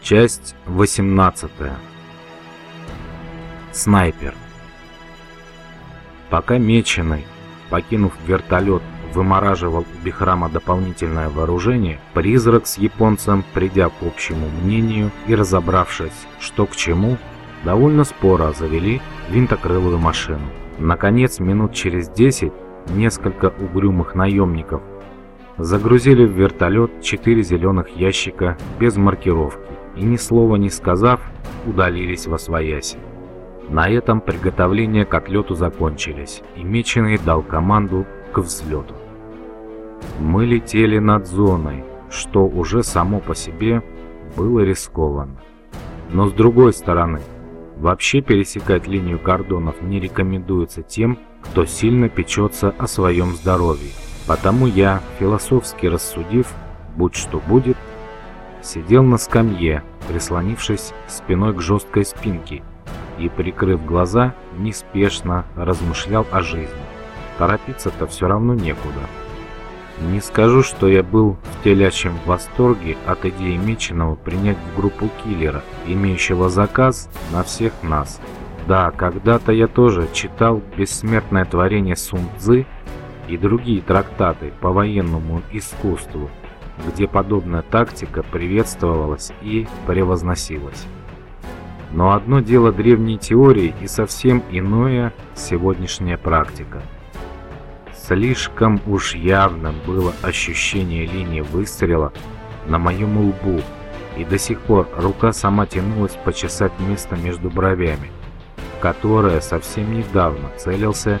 Часть 18. Снайпер. Пока Меченый, покинув вертолет, вымораживал у Бихрама дополнительное вооружение, призрак с японцем, придя к общему мнению и разобравшись, что к чему, довольно споро завели винтокрылую машину. Наконец, минут через десять, несколько угрюмых наемников загрузили в вертолет четыре зеленых ящика без маркировки и ни слова не сказав, удалились во свояси. На этом приготовления к отлету закончились, и Меченый дал команду к взлету. Мы летели над зоной, что уже само по себе было рискованно. Но с другой стороны, вообще пересекать линию кордонов не рекомендуется тем, кто сильно печется о своем здоровье. Потому я, философски рассудив, будь что будет, сидел на скамье, прислонившись спиной к жесткой спинке и, прикрыв глаза, неспешно размышлял о жизни. Торопиться-то все равно некуда. Не скажу, что я был в телячьем восторге от идеи Меченого принять в группу киллера, имеющего заказ на всех нас. Да, когда-то я тоже читал бессмертное творение Сун Цзы и другие трактаты по военному искусству, где подобная тактика приветствовалась и превозносилась. Но одно дело древние теории и совсем иное сегодняшняя практика. Слишком уж явным было ощущение линии выстрела на моем лбу, и до сих пор рука сама тянулась почесать место между бровями, в которое совсем недавно целился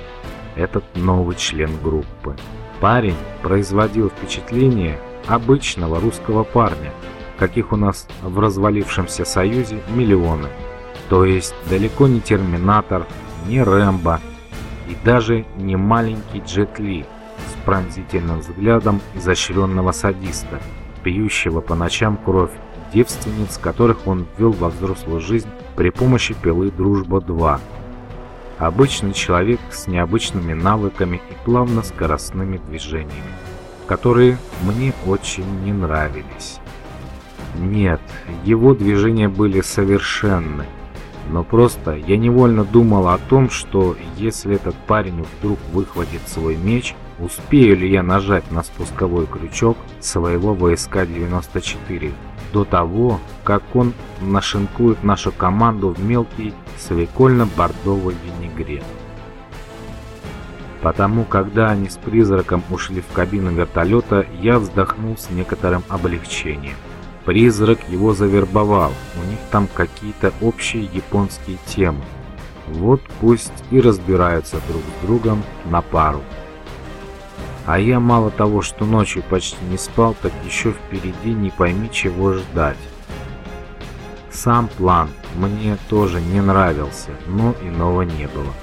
этот новый член группы. Парень производил впечатление обычного русского парня, каких у нас в развалившемся союзе миллионы. То есть далеко не Терминатор, не Рэмбо и даже не маленький Джет Ли с пронзительным взглядом изощренного садиста, пьющего по ночам кровь девственниц, которых он ввел во взрослую жизнь при помощи пилы «Дружба-2». Обычный человек с необычными навыками и плавно-скоростными движениями, которые мне очень не нравились. Нет, его движения были совершенны, но просто я невольно думал о том, что если этот парень вдруг выхватит свой меч, успею ли я нажать на спусковой крючок своего ВСК-94 до того, как он нашинкует нашу команду в мелкий свекольно-бордовый винегрет. Потому, когда они с призраком ушли в кабину вертолета, я вздохнул с некоторым облегчением. Призрак его завербовал, у них там какие-то общие японские темы. Вот пусть и разбираются друг с другом на пару. А я мало того, что ночью почти не спал, так еще впереди не пойми чего ждать. Сам план мне тоже не нравился, но иного не было.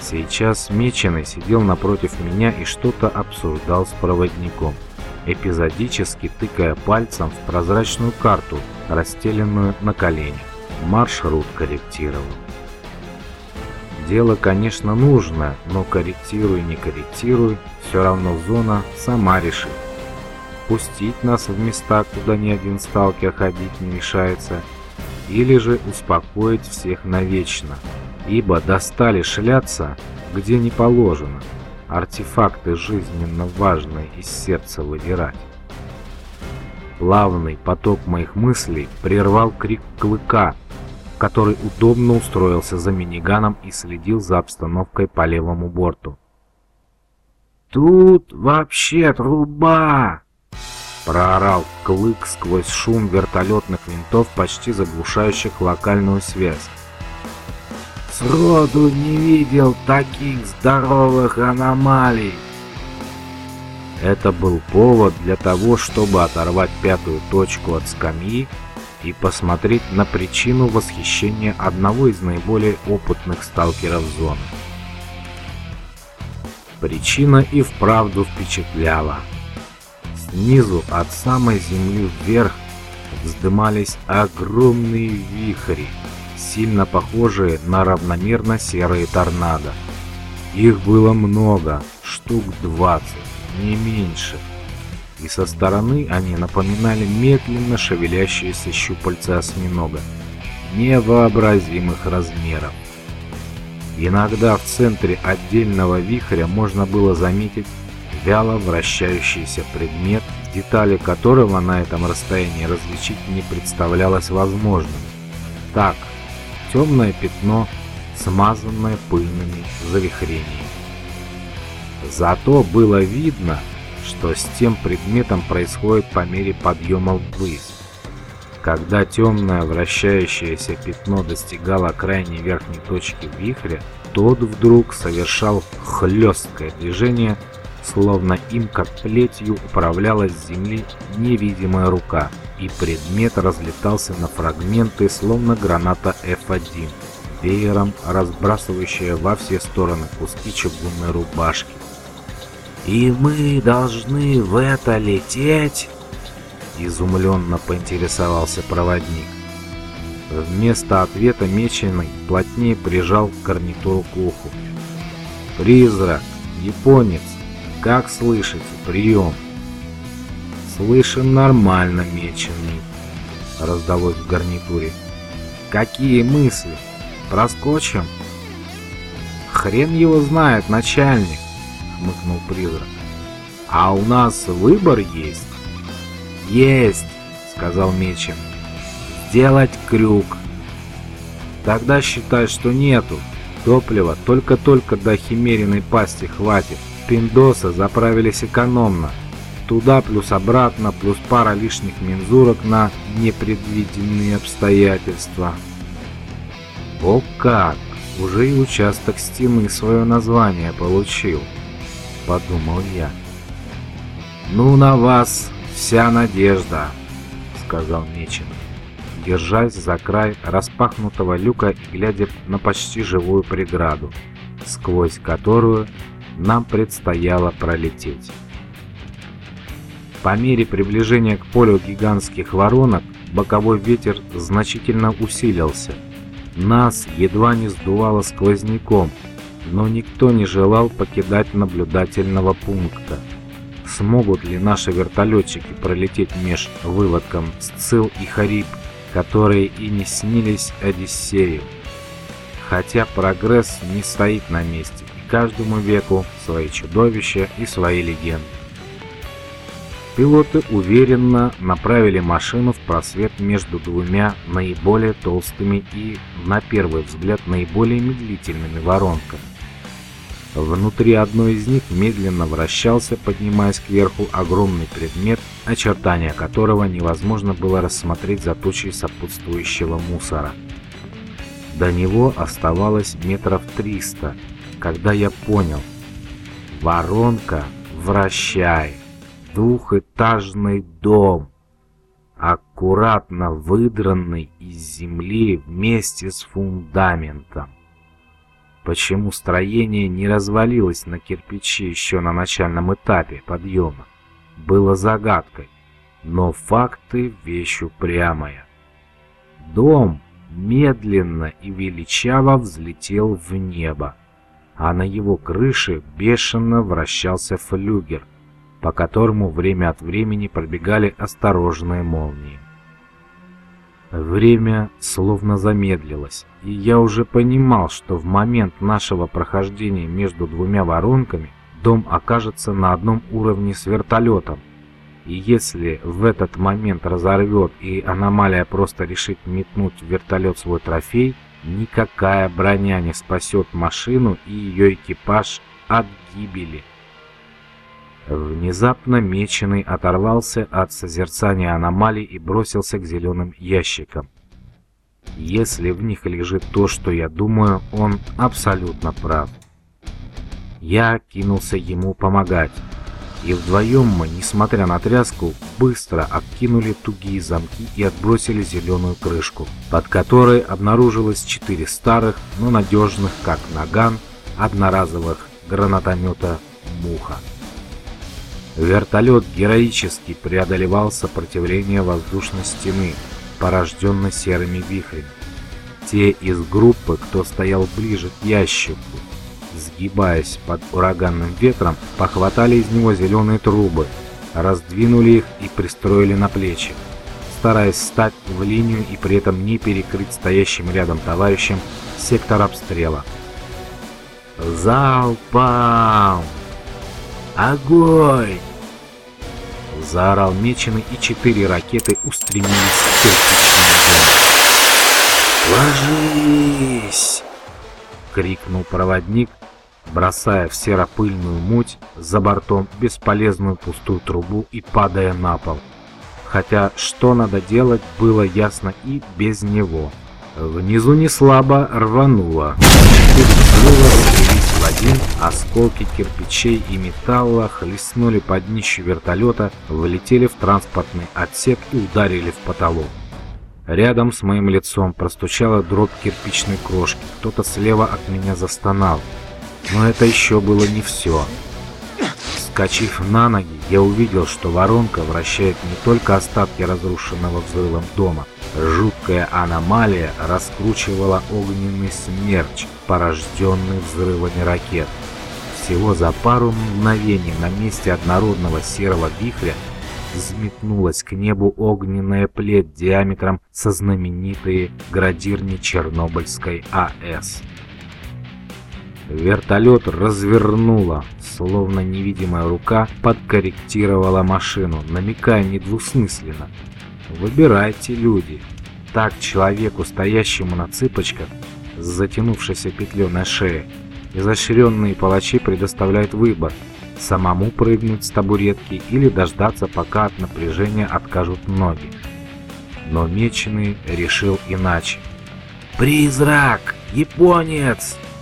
Сейчас Меченый сидел напротив меня и что-то обсуждал с проводником эпизодически тыкая пальцем в прозрачную карту, расстеленную на коленях. Маршрут корректировал. Дело, конечно, нужно, но корректируй, не корректируй, все равно зона сама решит. Пустить нас в места, куда ни один сталкер ходить не решается, или же успокоить всех навечно, ибо достали шляться, где не положено артефакты жизненно важные из сердца выдирать. Плавный поток моих мыслей прервал крик клыка, который удобно устроился за миниганом и следил за обстановкой по левому борту. «Тут вообще труба!» Проорал клык сквозь шум вертолетных винтов, почти заглушающих локальную связь. Сроду не видел таких здоровых аномалий. Это был повод для того, чтобы оторвать пятую точку от скамьи и посмотреть на причину восхищения одного из наиболее опытных сталкеров зоны. Причина и вправду впечатляла. Снизу от самой земли вверх вздымались огромные вихри, сильно похожие на равномерно серые торнадо. Их было много, штук 20, не меньше. И со стороны они напоминали медленно шевелящиеся щупальца осьминога невообразимых размеров. Иногда в центре отдельного вихря можно было заметить вяло вращающийся предмет, детали которого на этом расстоянии различить не представлялось возможным. Так, темное пятно, смазанное пыльными завихрениями. Зато было видно, что с тем предметом происходит по мере подъема ввысь. Когда темное вращающееся пятно достигало крайней верхней точки вихря, тот вдруг совершал хлесткое движение, словно им как плетью управлялась с земли невидимая рука, и предмет разлетался на фрагменты, словно граната F1, веером разбрасывающая во все стороны куски чугунной рубашки. «И мы должны в это лететь?» Изумленно поинтересовался проводник. Вместо ответа Меченый плотнее прижал гарнитуру к уху. «Призрак! Японец! Как слышите? Прием!» «Слышим нормально, Меченый!» Раздалось в гарнитуре. «Какие мысли? Проскочим?» «Хрен его знает, начальник!» — хмыкнул призрак. «А у нас выбор есть!» «Есть!» — сказал Мечин. «Сделать крюк!» «Тогда считай, что нету. Топлива только-только до химериной пасти хватит. Пиндосы заправились экономно. Туда плюс обратно, плюс пара лишних мензурок на непредвиденные обстоятельства». «О как! Уже и участок стены свое название получил!» — подумал я. «Ну на вас, вся надежда», — сказал Мечин, держась за край распахнутого люка и глядя на почти живую преграду, сквозь которую нам предстояло пролететь. По мере приближения к полю гигантских воронок боковой ветер значительно усилился. Нас едва не сдувало сквозняком, но никто не желал покидать наблюдательного пункта смогут ли наши вертолетчики пролететь меж выводком Сцил и Хариб, которые и не снились Одиссею. Хотя прогресс не стоит на месте, и каждому веку свои чудовища и свои легенды. Пилоты уверенно направили машину в просвет между двумя наиболее толстыми и, на первый взгляд, наиболее медлительными воронками. Внутри одной из них медленно вращался, поднимаясь кверху, огромный предмет, очертания которого невозможно было рассмотреть за тучей сопутствующего мусора. До него оставалось метров триста, когда я понял. Воронка, вращай, двухэтажный дом, аккуратно выдранный из земли вместе с фундаментом. Почему строение не развалилось на кирпичи еще на начальном этапе подъема, было загадкой, но факты — вещь упрямая. Дом медленно и величаво взлетел в небо, а на его крыше бешено вращался флюгер, по которому время от времени пробегали осторожные молнии. Время словно замедлилось, и я уже понимал, что в момент нашего прохождения между двумя воронками дом окажется на одном уровне с вертолетом. И если в этот момент разорвет и аномалия просто решит метнуть в вертолет свой трофей, никакая броня не спасет машину и ее экипаж от гибели. Внезапно Меченый оторвался от созерцания аномалий и бросился к зеленым ящикам. Если в них лежит то, что я думаю, он абсолютно прав. Я кинулся ему помогать, и вдвоем мы, несмотря на тряску, быстро откинули тугие замки и отбросили зеленую крышку, под которой обнаружилось четыре старых, но надежных, как наган, одноразовых гранатомета «Муха». Вертолет героически преодолевал сопротивление воздушной стены, порожденной серыми вихрями. Те из группы, кто стоял ближе к ящику, сгибаясь под ураганным ветром, похватали из него зеленые трубы раздвинули их и пристроили на плечи, стараясь стать в линию и при этом не перекрыть стоящим рядом товарищам сектор обстрела. «Залпом! Огонь!» Заорал Меченый, и четыре ракеты устремились в кирпичный дом. «Ложись!» — крикнул проводник, бросая в серопыльную муть за бортом бесполезную пустую трубу и падая на пол. Хотя что надо делать, было ясно и без него. Внизу не слабо рвануло. Четыре взрыва один, осколки кирпичей и металла хлестнули под днище вертолета, влетели в транспортный отсек и ударили в потолок. Рядом с моим лицом простучала дробь кирпичной крошки. Кто-то слева от меня застонал. Но это еще было не все. Вскочив на ноги, я увидел, что воронка вращает не только остатки разрушенного взрывом дома. Жуткая аномалия раскручивала огненный смерч, порожденный взрывами ракет. Всего за пару мгновений на месте однородного серого вихря взметнулась к небу огненная плеть диаметром со знаменитой градирни Чернобыльской АЭС. Вертолет развернуло, словно невидимая рука подкорректировала машину, намекая недвусмысленно. «Выбирайте, люди!» Так человеку, стоящему на цыпочках, с затянувшейся петлей на шее, изощренные палачи предоставляют выбор – самому прыгнуть с табуретки или дождаться, пока от напряжения откажут ноги. Но Меченый решил иначе. «Призрак! Японец!» —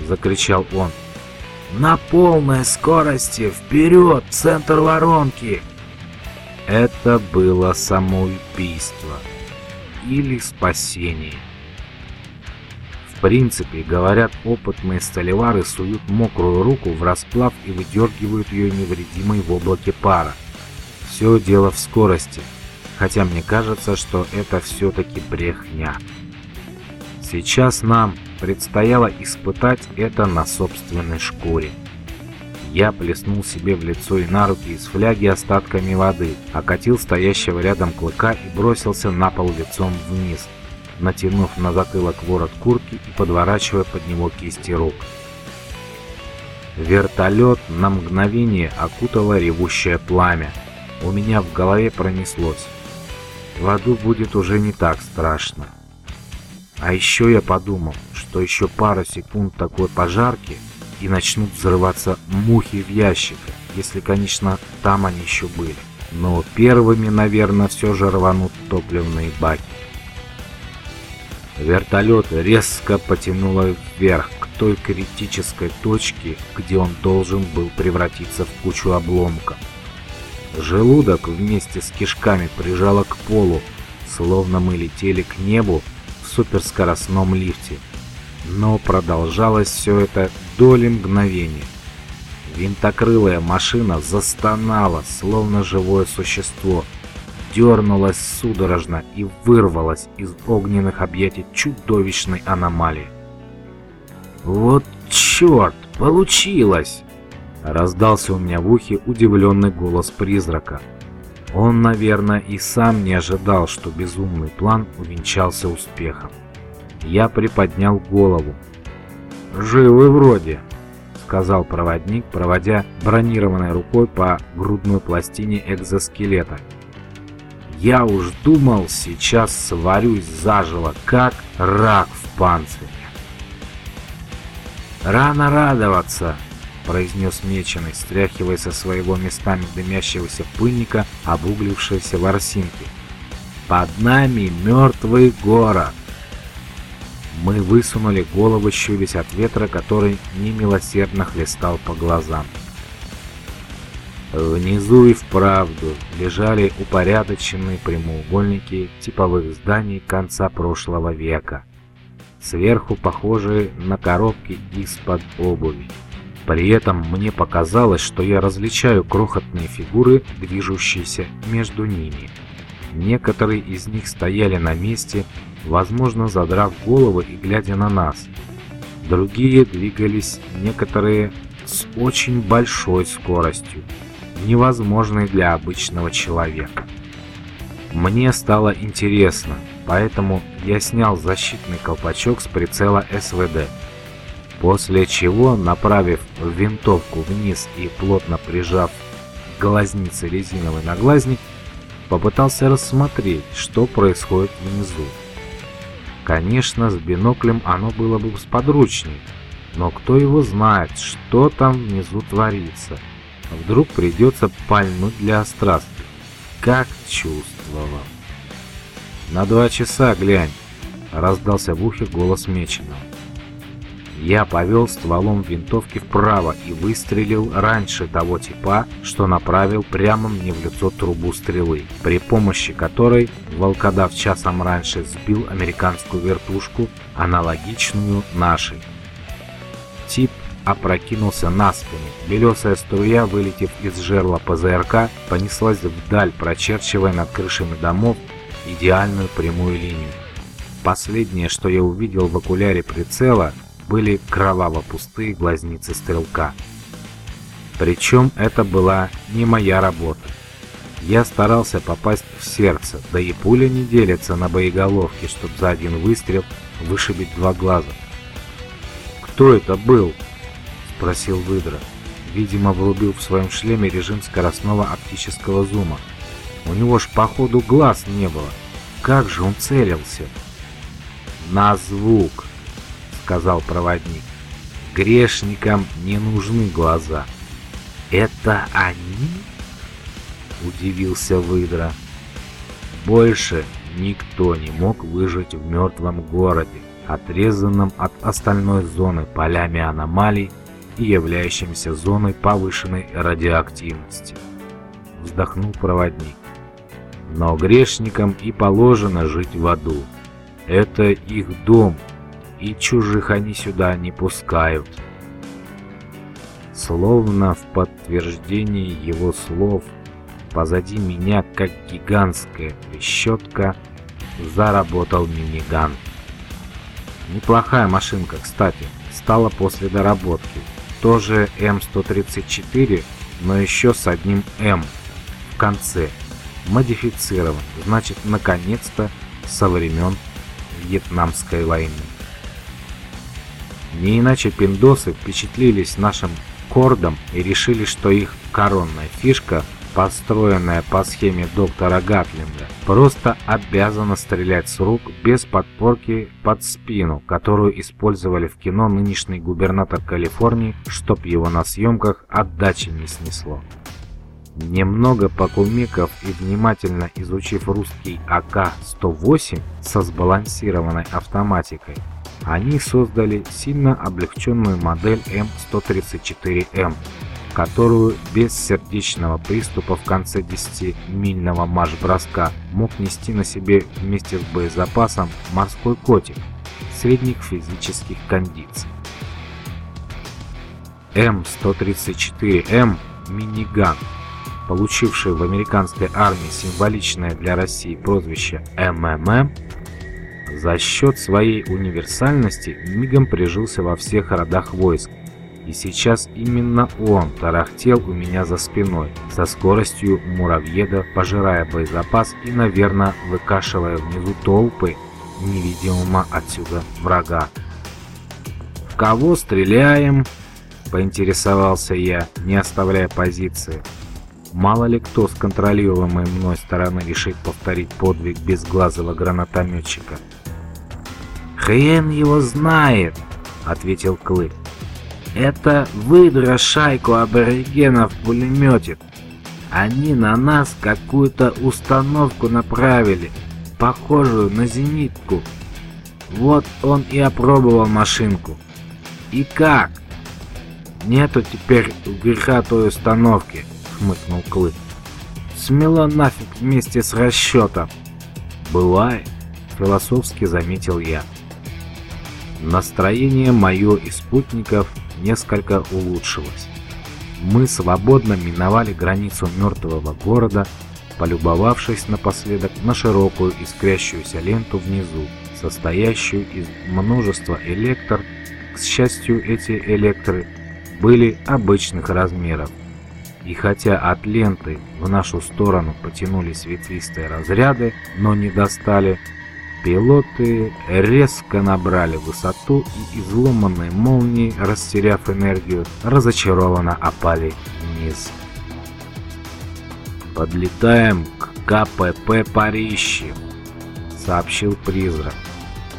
закричал он. «На полной скорости! Вперед! Центр воронки!» Это было самоубийство или спасение. В принципе, говорят, опытные столевары суют мокрую руку в расплав и выдергивают ее невредимой в облаке пара. Все дело в скорости, хотя мне кажется, что это все-таки брехня. Сейчас нам предстояло испытать это на собственной шкуре. Я плеснул себе в лицо и на руки из фляги остатками воды, окатил стоящего рядом клыка и бросился на пол лицом вниз, натянув на затылок ворот куртки и подворачивая под него кисти рук. Вертолет на мгновение окутало ревущее пламя. У меня в голове пронеслось. В аду будет уже не так страшно. А еще я подумал, что еще пара секунд такой пожарки и начнут взрываться мухи в ящиках, если, конечно, там они еще были. Но первыми, наверное, все же рванут топливные баки. Вертолет резко потянуло вверх к той критической точке, где он должен был превратиться в кучу обломков. Желудок вместе с кишками прижало к полу, словно мы летели к небу суперскоростном лифте. Но продолжалось все это доли мгновения. Винтокрылая машина застонала, словно живое существо, дернулась судорожно и вырвалась из огненных объятий чудовищной аномалии. «Вот черт, получилось!» Раздался у меня в ухе удивленный голос призрака. Он, наверное, и сам не ожидал, что безумный план увенчался успехом. Я приподнял голову. «Живы вроде», — сказал проводник, проводя бронированной рукой по грудной пластине экзоскелета. «Я уж думал, сейчас сварюсь заживо, как рак в панцире». «Рано радоваться», — произнес Меченый, стряхивая со своего местами дымящегося пыльника обуглившиеся ворсинки. «Под нами мертвый город!» Мы высунули головы, щурясь от ветра, который немилосердно хлестал по глазам. Внизу и вправду лежали упорядоченные прямоугольники типовых зданий конца прошлого века, сверху похожие на коробки из-под обуви. При этом мне показалось, что я различаю крохотные фигуры, движущиеся между ними. Некоторые из них стояли на месте, возможно, задрав головы и глядя на нас. Другие двигались, некоторые с очень большой скоростью. невозможный для обычного человека. Мне стало интересно, поэтому я снял защитный колпачок с прицела СВД, после чего, направив винтовку вниз и плотно прижав глазницы резиновый наглазник, попытался рассмотреть, что происходит внизу. Конечно, с биноклем оно было бы сподручней, но кто его знает, что там внизу творится. Вдруг придется пальнуть для острастки. Как чувствовал. «На два часа глянь!» — раздался в ухе голос Меченого. Я повел стволом винтовки вправо и выстрелил раньше того типа, что направил прямо мне в лицо трубу стрелы, при помощи которой волкодав часом раньше сбил американскую вертушку, аналогичную нашей. Тип опрокинулся на спину. Белесая струя, вылетев из жерла ПЗРК, понеслась вдаль, прочерчивая над крышами домов идеальную прямую линию. Последнее, что я увидел в окуляре прицела, были кроваво-пустые глазницы стрелка. Причем это была не моя работа. Я старался попасть в сердце, да и пуля не делится на боеголовки, чтобы за один выстрел вышибить два глаза. «Кто это был?» — спросил выдра. Видимо, врубил в своем шлеме режим скоростного оптического зума. У него ж, походу, глаз не было. Как же он целился? «На звук!» Сказал проводник. Грешникам не нужны глаза. Это они? Удивился выдра. Больше никто не мог выжить в мертвом городе, отрезанном от остальной зоны полями аномалий и являющимся зоной повышенной радиоактивности. Вздохнул проводник. Но грешникам и положено жить в аду. Это их дом, и чужих они сюда не пускают. Словно в подтверждении его слов, позади меня, как гигантская трещотка, заработал миниган. Неплохая машинка, кстати, стала после доработки. Тоже М134, но еще с одним М в конце. Модифицирован, значит, наконец-то со времен Вьетнамской войны. Не иначе пиндосы впечатлились нашим кордом и решили, что их коронная фишка, построенная по схеме доктора Гатлинга, просто обязана стрелять с рук без подпорки под спину, которую использовали в кино нынешний губернатор Калифорнии, чтоб его на съемках отдачи не снесло. Немного покумеков и внимательно изучив русский АК-108 со сбалансированной автоматикой, они создали сильно облегченную модель М134М, которую без сердечного приступа в конце 10-мильного марш-броска мог нести на себе вместе с боезапасом морской котик средних физических кондиций. М134М миниган, получивший в американской армии символичное для России прозвище МММ, за счет своей универсальности мигом прижился во всех родах войск. И сейчас именно он тарахтел у меня за спиной, со скоростью муравьеда, пожирая боезапас и, наверное, выкашивая внизу толпы невидимого отсюда врага. «В кого стреляем?» – поинтересовался я, не оставляя позиции. Мало ли кто с контролируемой мной стороны решит повторить подвиг безглазого гранатометчика. «Хрен его знает», — ответил Клык. «Это выдра шайку аборигенов пулеметит. Они на нас какую-то установку направили, похожую на зенитку. Вот он и опробовал машинку. И как? Нету теперь у греха той установки, хмыкнул Клык. Смело нафиг вместе с расчетом. Бывает, философски заметил я. Настроение мое и спутников несколько улучшилось. Мы свободно миновали границу мертвого города, полюбовавшись напоследок на широкую искрящуюся ленту внизу, состоящую из множества электр. К счастью, эти электры были обычных размеров. И хотя от ленты в нашу сторону потянулись ветвистые разряды, но не достали, пилоты резко набрали высоту и изломанные молнии, растеряв энергию, разочарованно опали вниз. «Подлетаем к КПП Парищев», — сообщил призрак.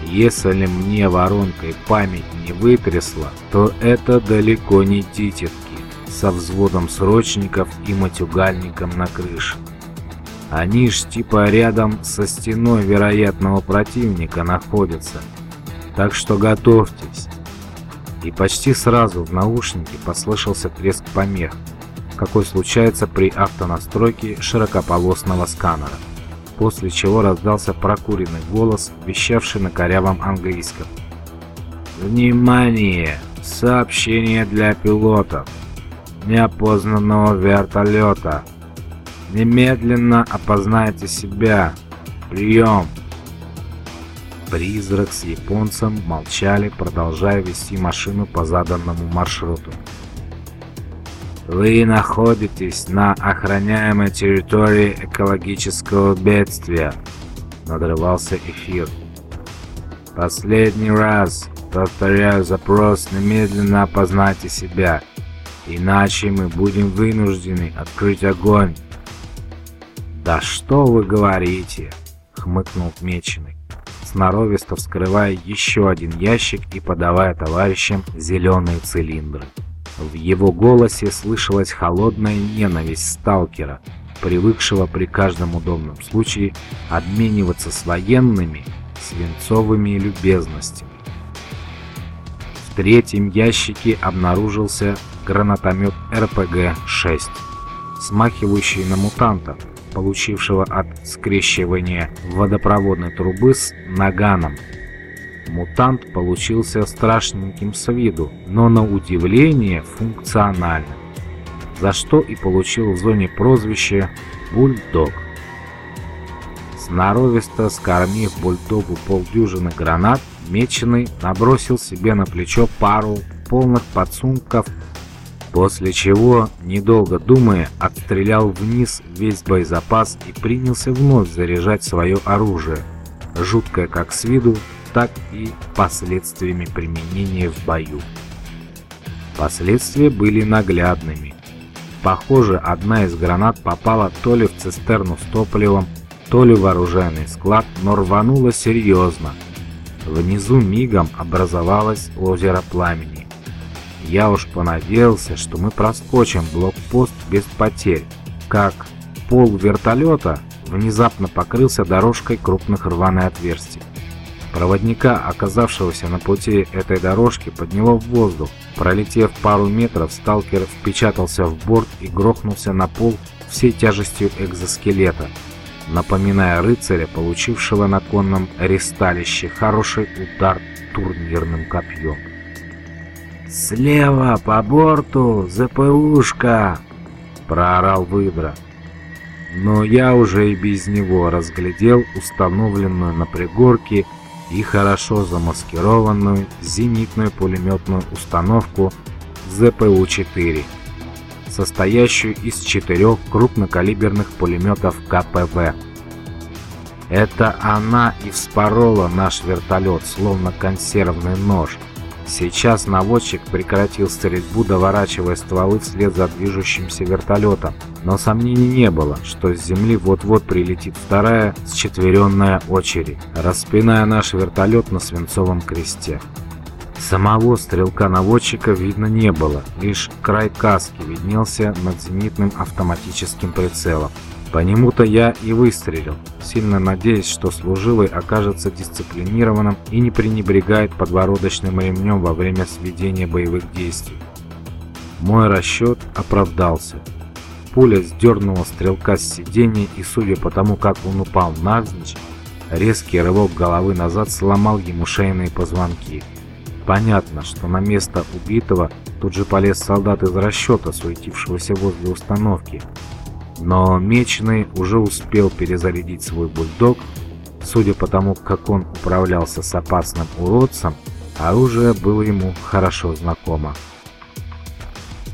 «Если мне воронкой память не вытрясла, то это далеко не титетки со взводом срочников и матюгальником на крыше. Они ж типа рядом со стеной вероятного противника находятся, так что готовьтесь». И почти сразу в наушнике послышался треск помех, какой случается при автонастройке широкополосного сканера. После чего раздался прокуренный голос, вещавший на корявом английском. «Внимание! Сообщение для пилотов! Неопознанного вертолета! Немедленно опознайте себя! Прием!» Призрак с японцем молчали, продолжая вести машину по заданному маршруту. Вы находитесь на охраняемой территории экологического бедствия. Надрывался эфир. Последний раз повторяю запрос, немедленно опознайте себя, иначе мы будем вынуждены открыть огонь. Да что вы говорите, хмыкнул Меченый, сноровисто вскрывая еще один ящик и подавая товарищам зеленые цилиндры. В его голосе слышалась холодная ненависть сталкера, привыкшего при каждом удобном случае обмениваться с военными свинцовыми любезностями. В третьем ящике обнаружился гранатомет РПГ-6, смахивающий на мутанта, получившего от скрещивания водопроводной трубы с наганом Мутант получился страшненьким с виду, но на удивление функциональным, за что и получил в зоне прозвище «Бульдог». Сноровисто скормив бульдогу полдюжины гранат, Меченый набросил себе на плечо пару полных подсумков, после чего, недолго думая, отстрелял вниз весь боезапас и принялся вновь заряжать свое оружие, жуткое как с виду, так и последствиями применения в бою. Последствия были наглядными. Похоже, одна из гранат попала то ли в цистерну с топливом, то ли в оружейный склад, но рванула серьезно. Внизу мигом образовалось озеро пламени. Я уж понадеялся, что мы проскочим блокпост без потерь, как пол вертолета внезапно покрылся дорожкой крупных рваных отверстий. Проводника, оказавшегося на пути этой дорожки, подняло в воздух. Пролетев пару метров, сталкер впечатался в борт и грохнулся на пол всей тяжестью экзоскелета, напоминая рыцаря, получившего на конном ресталище хороший удар турнирным копьем. «Слева, по борту, ЗПУшка!» — проорал выдра. Но я уже и без него разглядел установленную на пригорке и хорошо замаскированную зенитную пулеметную установку ЗПУ-4, состоящую из четырех крупнокалиберных пулеметов КПВ. Это она и вспорола наш вертолет, словно консервный нож – Сейчас наводчик прекратил стрельбу, доворачивая стволы вслед за движущимся вертолетом, но сомнений не было, что с земли вот-вот прилетит вторая счетверенная очередь, распиная наш вертолет на свинцовом кресте. Самого стрелка-наводчика видно не было, лишь край каски виднелся над зенитным автоматическим прицелом. По нему-то я и выстрелил, сильно надеясь, что служивый окажется дисциплинированным и не пренебрегает подбородочным ремнем во время сведения боевых действий. Мой расчет оправдался. Пуля сдернула стрелка с сиденья и, судя по тому, как он упал навзничь, резкий рывок головы назад сломал ему шейные позвонки. Понятно, что на место убитого тут же полез солдат из расчета, суетившегося возле установки, но Меченый уже успел перезарядить свой бульдог. Судя по тому, как он управлялся с опасным уродцем, оружие было ему хорошо знакомо.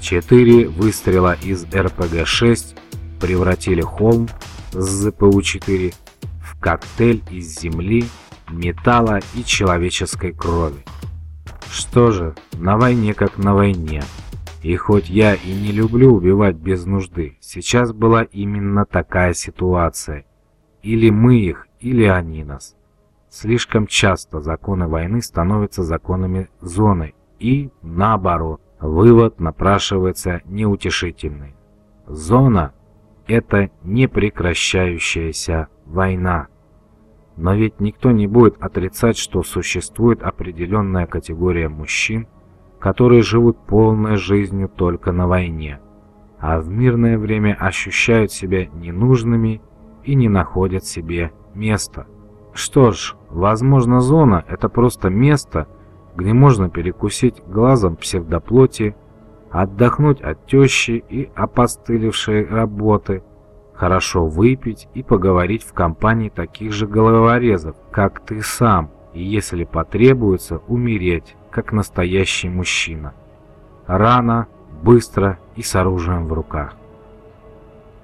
Четыре выстрела из РПГ-6 превратили холм с ЗПУ-4 в коктейль из земли, металла и человеческой крови. Что же, на войне как на войне. И хоть я и не люблю убивать без нужды, сейчас была именно такая ситуация. Или мы их, или они нас. Слишком часто законы войны становятся законами зоны, и наоборот. Вывод напрашивается неутешительный. Зона – это непрекращающаяся война. Но ведь никто не будет отрицать, что существует определенная категория мужчин, которые живут полной жизнью только на войне, а в мирное время ощущают себя ненужными и не находят себе места. Что ж, возможно, зона – это просто место, где можно перекусить глазом псевдоплоти, отдохнуть от тещи и опостылевшей работы – хорошо выпить и поговорить в компании таких же головорезов, как ты сам, и если потребуется, умереть, как настоящий мужчина. Рано, быстро и с оружием в руках.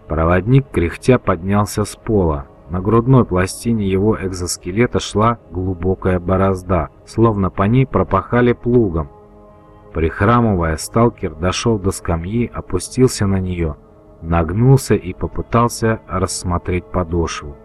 Проводник кряхтя поднялся с пола. На грудной пластине его экзоскелета шла глубокая борозда, словно по ней пропахали плугом. Прихрамывая, сталкер дошел до скамьи, опустился на нее нагнулся и попытался рассмотреть подошву.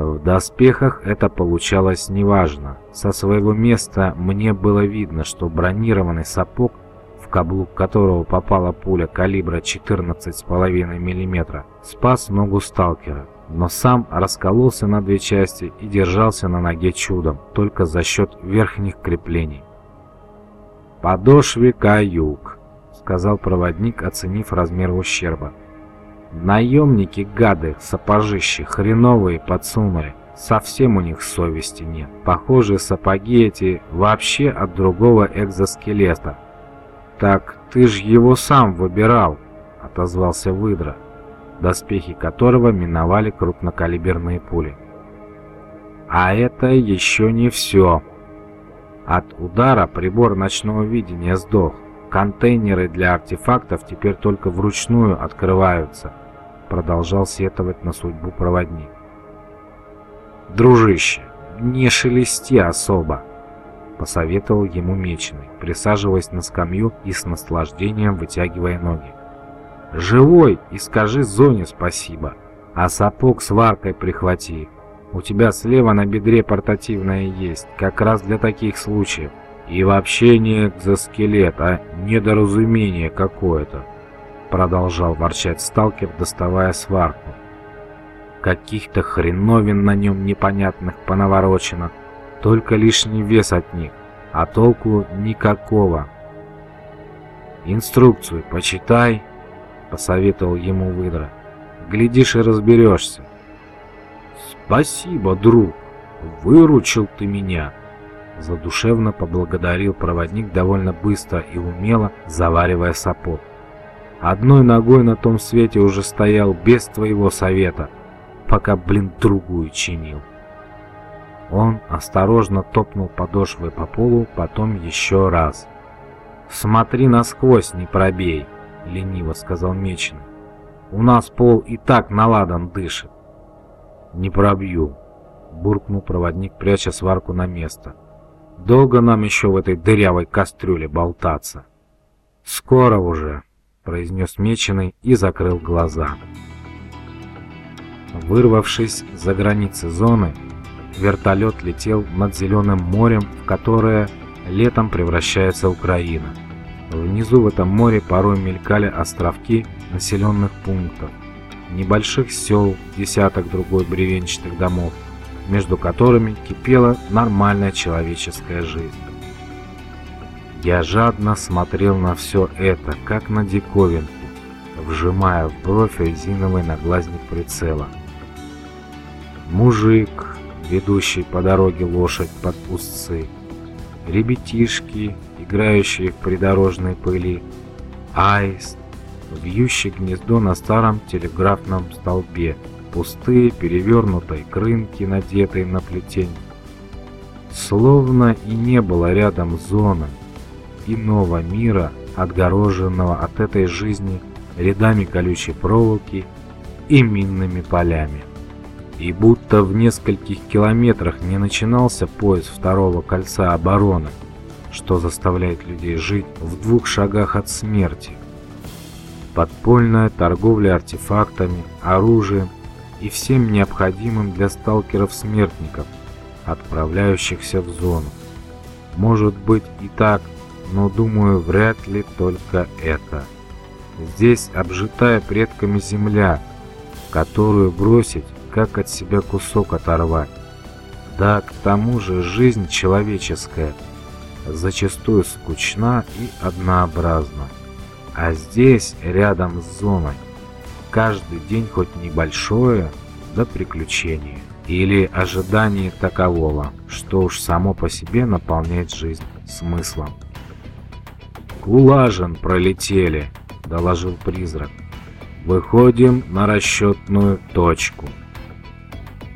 В доспехах это получалось неважно. Со своего места мне было видно, что бронированный сапог, в каблук которого попала пуля калибра 14,5 мм, спас ногу сталкера, но сам раскололся на две части и держался на ноге чудом, только за счет верхних креплений. «Подошве каюк», — сказал проводник, оценив размер ущерба. Наемники, гады, сапожищи, хреновые подсунули. Совсем у них совести нет. Похоже, сапоги эти вообще от другого экзоскелета. «Так ты ж его сам выбирал», — отозвался выдра, доспехи которого миновали крупнокалиберные пули. А это еще не все. От удара прибор ночного видения сдох. Контейнеры для артефактов теперь только вручную открываются продолжал сетовать на судьбу проводник. «Дружище, не шелести особо!» — посоветовал ему Меченый, присаживаясь на скамью и с наслаждением вытягивая ноги. «Живой и скажи Зоне спасибо, а сапог с варкой прихвати. У тебя слева на бедре портативная есть, как раз для таких случаев. И вообще не экзоскелет, а недоразумение какое-то. Продолжал ворчать сталкер, доставая сварку. Каких-то хреновин на нем непонятных понаворочено. Только лишний вес от них, а толку никакого. «Инструкцию почитай», — посоветовал ему выдра. «Глядишь и разберешься». «Спасибо, друг, выручил ты меня», — задушевно поблагодарил проводник довольно быстро и умело, заваривая сапог. Одной ногой на том свете уже стоял без твоего совета, пока, блин, другую чинил. Он осторожно топнул подошвой по полу, потом еще раз. «Смотри насквозь, не пробей», — лениво сказал Меченый. «У нас пол и так наладан дышит». «Не пробью», — буркнул проводник, пряча сварку на место. «Долго нам еще в этой дырявой кастрюле болтаться?» «Скоро уже», произнес Меченый и закрыл глаза. Вырвавшись за границы зоны, вертолет летел над Зеленым морем, в которое летом превращается Украина. Внизу в этом море порой мелькали островки населенных пунктов, небольших сел, десяток другой бревенчатых домов, между которыми кипела нормальная человеческая жизнь. Я жадно смотрел на все это, как на диковинку, вжимая в бровь резиновый наглазник прицела. Мужик, ведущий по дороге лошадь под узцы, ребятишки, играющие в придорожной пыли, аист, вьющий гнездо на старом телеграфном столбе, пустые перевернутые крынки, надетые на плетень. Словно и не было рядом зоны, иного мира, отгороженного от этой жизни рядами колючей проволоки и минными полями. И будто в нескольких километрах не начинался пояс второго кольца обороны, что заставляет людей жить в двух шагах от смерти. Подпольная торговля артефактами, оружием и всем необходимым для сталкеров-смертников, отправляющихся в зону. Может быть и так, но думаю, вряд ли только это. Здесь обжитая предками земля, которую бросить, как от себя кусок оторвать. Да, к тому же жизнь человеческая зачастую скучна и однообразна. А здесь, рядом с зоной, каждый день хоть небольшое, да приключение. Или ожидание такового, что уж само по себе наполняет жизнь смыслом. «Кулажен пролетели», — доложил призрак. «Выходим на расчетную точку».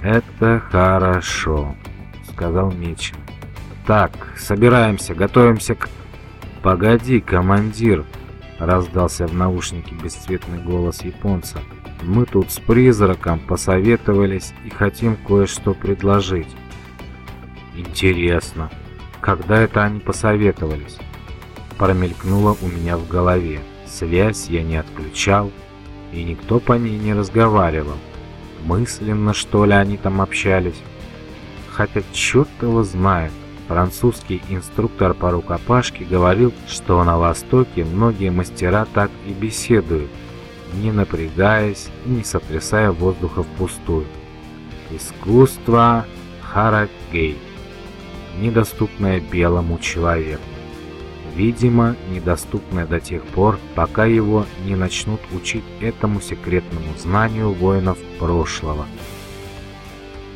«Это хорошо», — сказал Мечин. «Так, собираемся, готовимся к...» «Погоди, командир!» — раздался в наушнике бесцветный голос японца. «Мы тут с призраком посоветовались и хотим кое-что предложить». «Интересно, когда это они посоветовались?» Промелькнуло у меня в голове. Связь я не отключал, и никто по ней не разговаривал. Мысленно, что ли, они там общались? Хотя черт его знает. Французский инструктор по рукопашке говорил, что на Востоке многие мастера так и беседуют, не напрягаясь и не сотрясая воздуха впустую. Искусство Харакгей, недоступное белому человеку. Видимо, недоступное до тех пор, пока его не начнут учить этому секретному знанию воинов прошлого.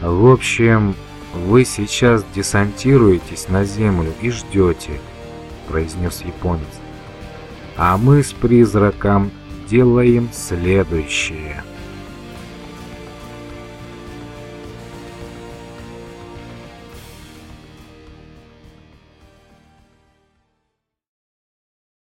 В общем, «Вы сейчас десантируетесь на землю и ждете», — произнес японец. «А мы с призраком делаем следующее».